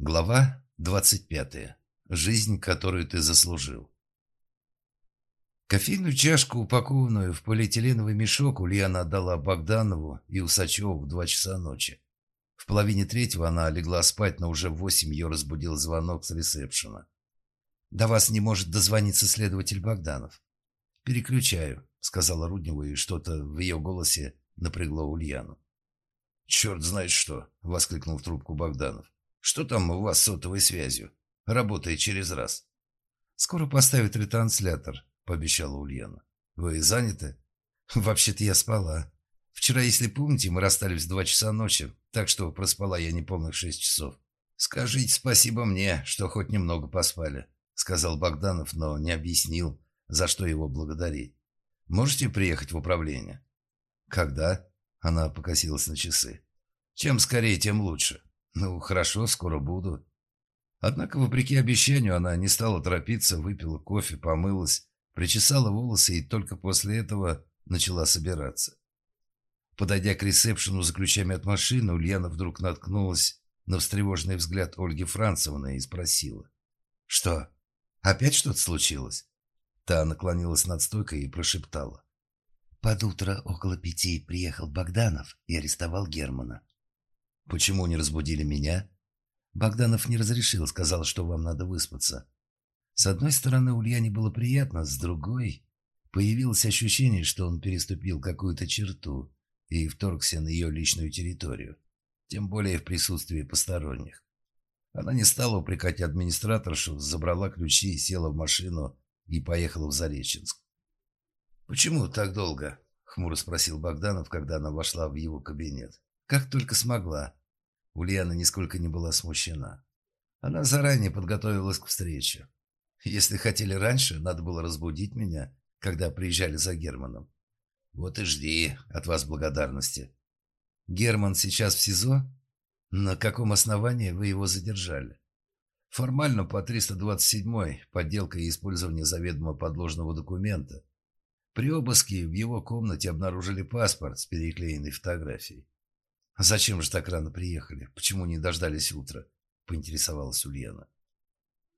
Глава 25. Жизнь, которую ты заслужил. Кофейную чашку, упакованную в полиэтиленовый мешок, Ульяна отдала Богданову и Усачеву в два часа ночи. В половине третьего она легла спать, но уже в восемь ее разбудил звонок с ресепшена. «До вас не может дозвониться следователь Богданов». «Переключаю», — сказала Руднева, и что-то в ее голосе напрягло Ульяну. «Черт знает что!» — воскликнул в трубку Богданов. Что там у вас с сотовой связью? Работает через раз. Скоро поставят ретранслятор, пообещала Ульяна. Вы заняты? Вообще-то я спала. Вчера, если помните, мы расстались в два часа ночи, так что проспала я неполных шесть часов. Скажите спасибо мне, что хоть немного поспали, сказал Богданов, но не объяснил, за что его благодарить. Можете приехать в управление? Когда? Она покосилась на часы. Чем скорее, тем лучше. «Ну, хорошо, скоро буду». Однако, вопреки обещанию, она не стала торопиться, выпила кофе, помылась, причесала волосы и только после этого начала собираться. Подойдя к ресепшену за ключами от машины, Ульяна вдруг наткнулась на встревоженный взгляд Ольги Францевны и спросила. «Что? Опять что-то случилось?» Та наклонилась над стойкой и прошептала. «Под утро около пяти приехал Богданов и арестовал Германа. «Почему не разбудили меня?» «Богданов не разрешил, сказал, что вам надо выспаться». С одной стороны, Ульяне было приятно, с другой... Появилось ощущение, что он переступил какую-то черту и вторгся на ее личную территорию, тем более в присутствии посторонних. Она не стала упрекать администраторшу, забрала ключи, села в машину и поехала в Зареченск. «Почему так долго?» — хмуро спросил Богданов, когда она вошла в его кабинет. «Как только смогла. Ульяна нисколько не была смущена. Она заранее подготовилась к встрече. Если хотели раньше, надо было разбудить меня, когда приезжали за Германом. Вот и жди от вас благодарности. Герман сейчас в СИЗО? На каком основании вы его задержали? Формально по 327-й подделка и использование заведомо подложного документа. При обыске в его комнате обнаружили паспорт с переклеенной фотографией. «А зачем же так рано приехали? Почему не дождались утра?» – поинтересовалась Ульяна.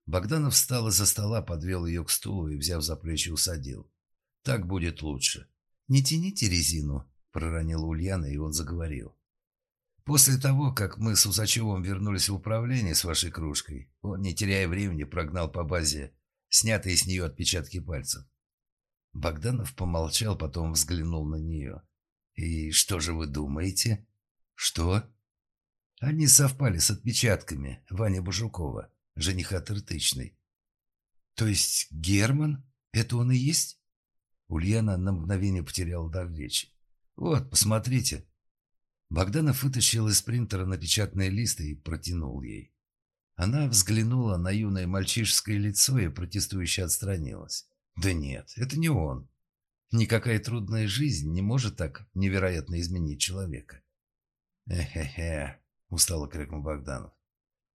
Богданов встал из-за стола, подвел ее к стулу и, взяв за плечи, усадил. «Так будет лучше». «Не тяните резину», – проронила Ульяна, и он заговорил. «После того, как мы с Усачевым вернулись в управление с вашей кружкой, он, не теряя времени, прогнал по базе снятые с нее отпечатки пальцев». Богданов помолчал, потом взглянул на нее. «И что же вы думаете?» «Что?» Они совпали с отпечатками Вани Бужукова, жениха Тыртычной. «То есть Герман? Это он и есть?» Ульяна на мгновение потеряла дар речи. «Вот, посмотрите». Богданов вытащил из принтера напечатанные листы и протянул ей. Она взглянула на юное мальчишеское лицо и протестующе отстранилась. «Да нет, это не он. Никакая трудная жизнь не может так невероятно изменить человека. «Эхе-хе», — устало крикнул Богданов.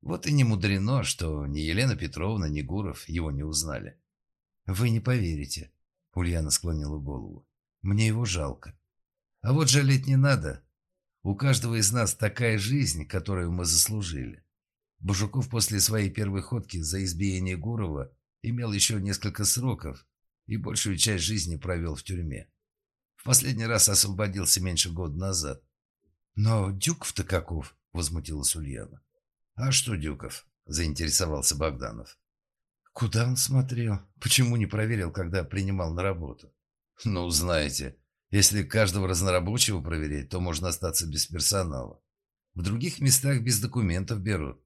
Вот и не мудрено, что ни Елена Петровна, ни Гуров его не узнали. «Вы не поверите», — Ульяна склонила голову. «Мне его жалко. А вот жалеть не надо. У каждого из нас такая жизнь, которую мы заслужили. Бужуков после своей первой ходки за избиение Гурова имел еще несколько сроков и большую часть жизни провел в тюрьме. В последний раз освободился меньше года назад. «Но Дюков-то каков?» – возмутилась Ульяна. «А что Дюков?» – заинтересовался Богданов. «Куда он смотрел? Почему не проверил, когда принимал на работу?» «Ну, знаете, если каждого разнорабочего проверять, то можно остаться без персонала. В других местах без документов берут.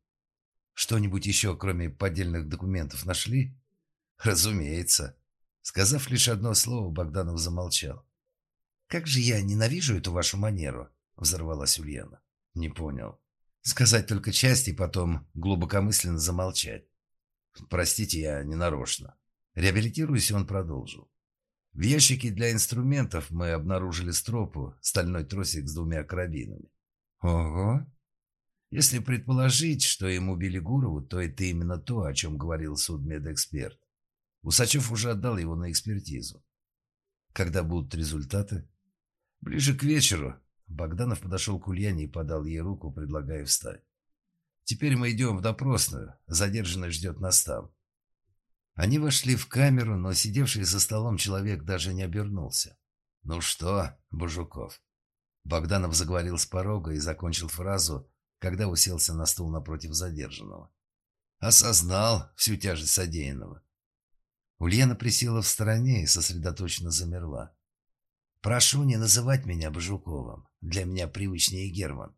Что-нибудь еще, кроме поддельных документов, нашли?» «Разумеется». Сказав лишь одно слово, Богданов замолчал. «Как же я ненавижу эту вашу манеру!» Взорвалась Ульяна. Не понял. Сказать только часть и потом глубокомысленно замолчать. Простите, я не нарочно. Реабилитируясь, он продолжил. В ящике для инструментов мы обнаружили стропу, стальной тросик с двумя карабинами. Ого! Если предположить, что ему убили Гурову, то это именно то, о чем говорил судмедэксперт. Усачев уже отдал его на экспертизу. Когда будут результаты? Ближе к вечеру, Богданов подошел к Ульяне и подал ей руку, предлагая встать. Теперь мы идем в допросную. Задержанный ждет нас там». Они вошли в камеру, но сидевший за столом человек даже не обернулся. «Ну что, Бажуков?» Богданов заговорил с порога и закончил фразу, когда уселся на стул напротив задержанного. «Осознал всю тяжесть содеянного». Ульяна присела в стороне и сосредоточенно замерла. «Прошу не называть меня Бажуковым. Для меня привычнее Герман».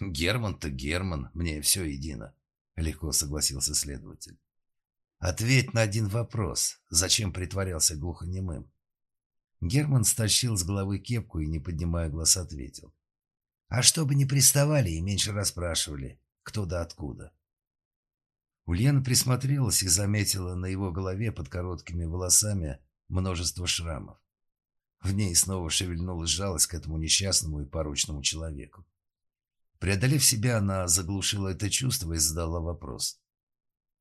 «Герман-то Герман, мне все едино», — легко согласился следователь. Ответь на один вопрос. Зачем притворялся глухонемым? Герман стащил с головы кепку и, не поднимая глаз, ответил. А чтобы не приставали и меньше расспрашивали, кто да откуда. Ульяна присмотрелась и заметила на его голове под короткими волосами множество шрамов. В ней снова шевельнулась жалость к этому несчастному и порочному человеку. Преодолев себя, она заглушила это чувство и задала вопрос.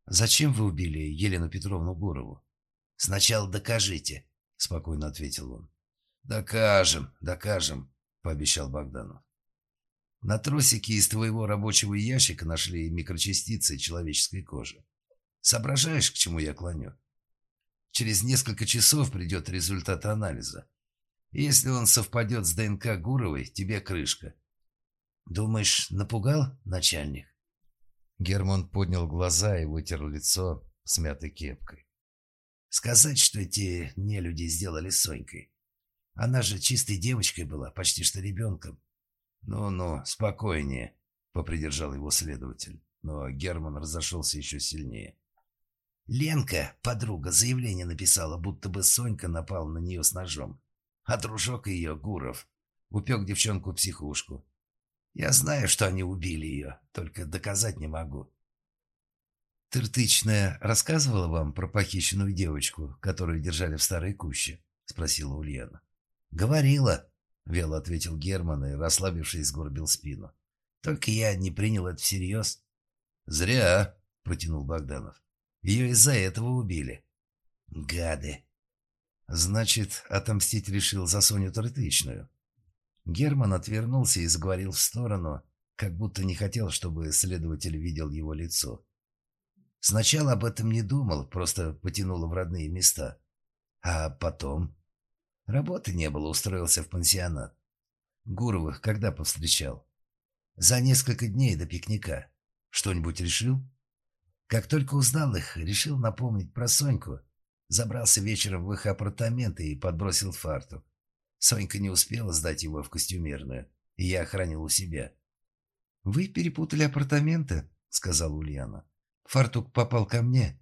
«Зачем вы убили Елену Петровну Гурову?» «Сначала докажите», — спокойно ответил он. «Докажем, докажем», — пообещал Богданов. На тросике из твоего рабочего ящика нашли микрочастицы человеческой кожи. Соображаешь, к чему я клоню? Через несколько часов придет результат анализа. Если он совпадет с ДНК Гуровой, тебе крышка. Думаешь, напугал начальник? Герман поднял глаза и вытер лицо смятой кепкой. Сказать, что эти нелюди сделали с Сонькой. Она же чистой девочкой была, почти что ребенком. «Ну-ну, спокойнее», — попридержал его следователь. Но Герман разошелся еще сильнее. Ленка, подруга, заявление написала, будто бы Сонька напал на нее с ножом. А дружок ее, Гуров, упек девчонку в психушку. Я знаю, что они убили ее, только доказать не могу. «Тыртычная рассказывала вам про похищенную девочку, которую держали в старой куще?» — спросила Ульяна. «Говорила», — вело ответил Герман и, расслабившись, сгорбил спину. «Только я не принял это всерьез». «Зря», — протянул Богданов. «Ее из-за этого убили». «Гады!» «Значит, отомстить решил за Соню Тыртычную?» Герман отвернулся и заговорил в сторону, как будто не хотел, чтобы следователь видел его лицо. Сначала об этом не думал, просто потянуло в родные места. А потом... Работы не было, устроился в пансионат. Гуровых когда повстречал? За несколько дней до пикника. Что-нибудь решил? Как только узнал их, решил напомнить про Соньку. Забрался вечером в их апартаменты и подбросил фартук. Сонька не успела сдать его в костюмерную, и я охранил у себя. «Вы перепутали апартаменты», — сказала Ульяна. «Фартук попал ко мне».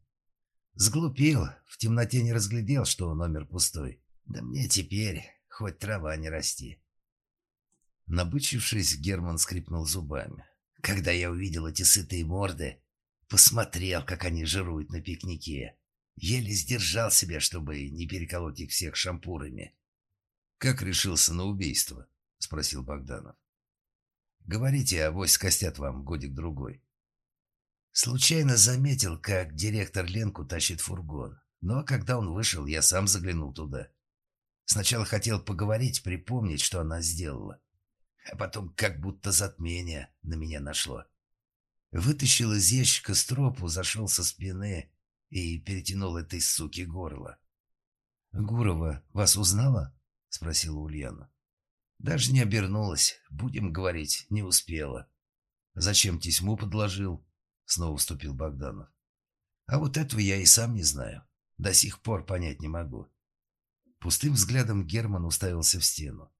Сглупил, в темноте не разглядел, что номер пустой. Да мне теперь хоть трава не расти. Набычившись, Герман скрипнул зубами. Когда я увидел эти сытые морды, посмотрел, как они жируют на пикнике. Еле сдержал себя, чтобы не переколоть их всех шампурами. «Как решился на убийство?» – спросил Богданов. «Говорите, авось скостят вам годик-другой». Случайно заметил, как директор Ленку тащит фургон. Но когда он вышел, я сам заглянул туда. Сначала хотел поговорить, припомнить, что она сделала. А потом как будто затмение на меня нашло. Вытащил из ящика стропу, зашел со спины и перетянул этой суки горло. «Гурова вас узнала?» — спросила Ульяна. Даже не обернулась. Будем говорить, не успела. «Зачем тесьму подложил?» — снова вступил Богданов. «А вот этого я и сам не знаю. До сих пор понять не могу». Пустым взглядом Герман уставился в стену.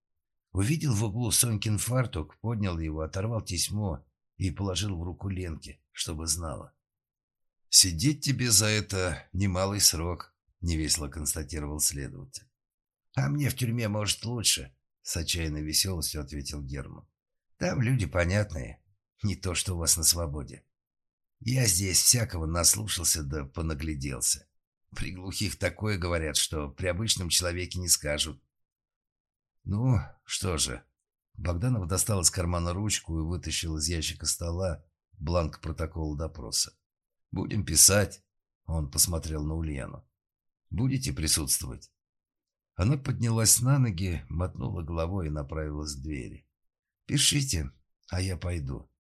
Увидел в углу Сонькин фартук, поднял его, оторвал тесьмо и положил в руку Ленке, чтобы знала. «Сидеть тебе за это немалый срок», — невесело констатировал следователь. «А мне в тюрьме, может, лучше», — с отчаянной веселостью ответил Герман. «Там люди понятные, не то, что у вас на свободе. Я здесь всякого наслушался да понагляделся. При глухих такое говорят, что при обычном человеке не скажут». «Ну, что же». Богданов достал из кармана ручку и вытащил из ящика стола бланк протокола допроса. «Будем писать», — он посмотрел на Ульяну. «Будете присутствовать?» Она поднялась на ноги, мотнула головой и направилась к двери. «Пишите, а я пойду».